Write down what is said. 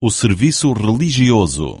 o serviço religioso.